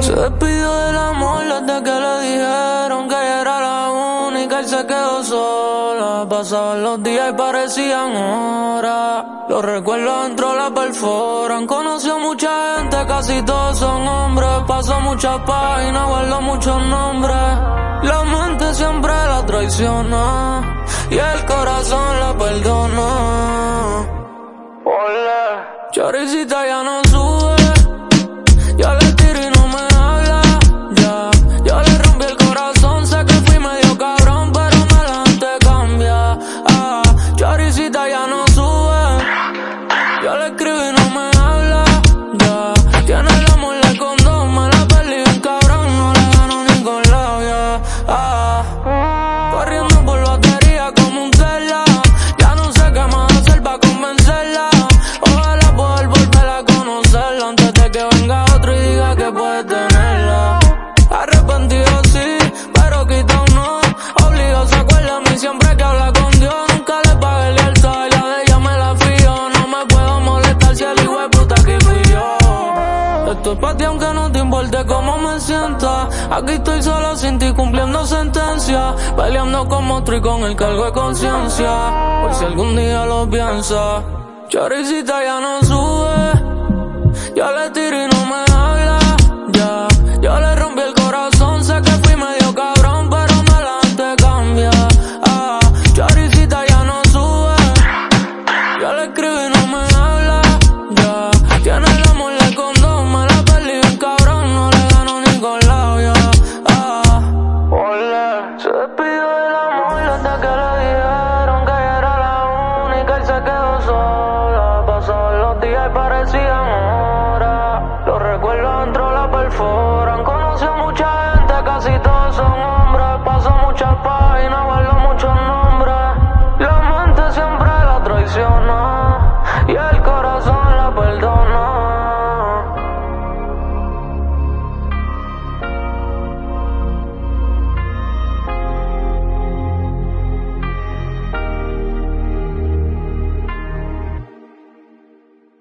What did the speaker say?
Se despidió del amor desde que le dijeron que ella era la única, él se quedó sola. Pasaban los días y parecían horas. Los recuerdos dentro la perforan. Conoció mucha gente, casi todos son hombres. Pasó muchas páginas, guardó muchos nombres. Y el corazón la perdona. Hola. Choricita ya no sube. Ya le tiro y no me habla, ya. Yo le rompí el corazón, sé que fui medio cabrón, pero me la gente cambia. Ah, Choricita ya no sube. Yo le escribo y no me habla, ya. Tiene el amor de condón, me la perdí un cabrón, no le gano ni con labia. Ah, Esto es ti aunque no te importe cómo me sienta. Aquí estoy solo sin ti cumpliendo sentencia. Peleando con monstruo y con el cargo de conciencia. Por si algún día lo piensa. Choricita ya no sube. Yo le tiro sola. Los días y parecían horas. Los recuerdos dentro la perforan. Conoció mucha gente, casi todos son hombres. Pasó muchas páginas, guardó muchos nombres. La mente siempre la traiciona y el corazón la perdona.